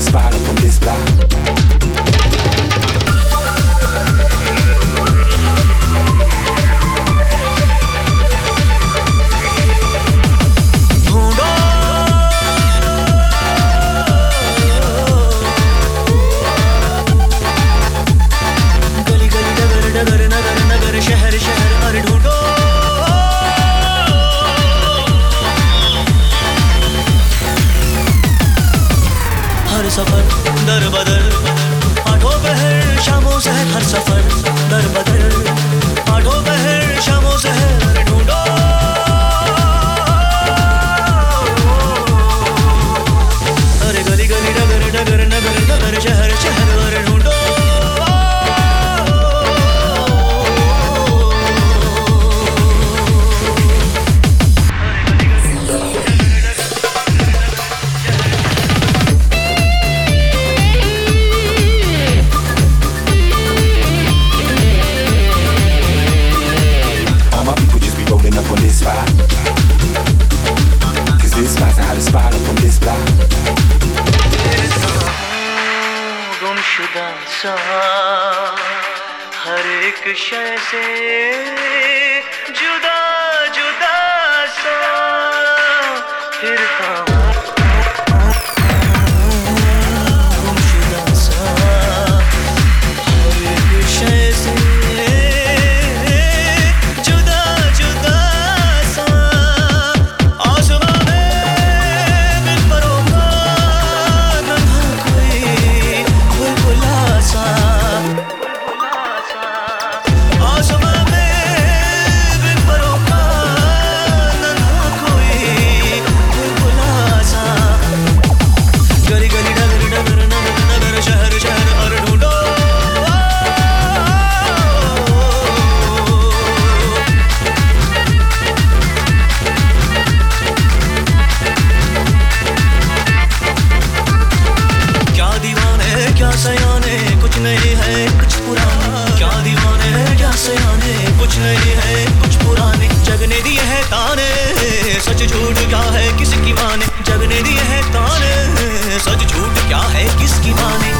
is far from this block. हर एक शय से जुदा जुदा सा फिर फिरता नहीं है कुछ पुराना। क्या दीवाने हैं, क्या सयाने? कुछ नहीं है, कुछ पुराने। जगने दिए है तारे सच झूठ क्या है, किसकी माने? जगने दिए है तारे सच झूठ क्या है, किसकी माने?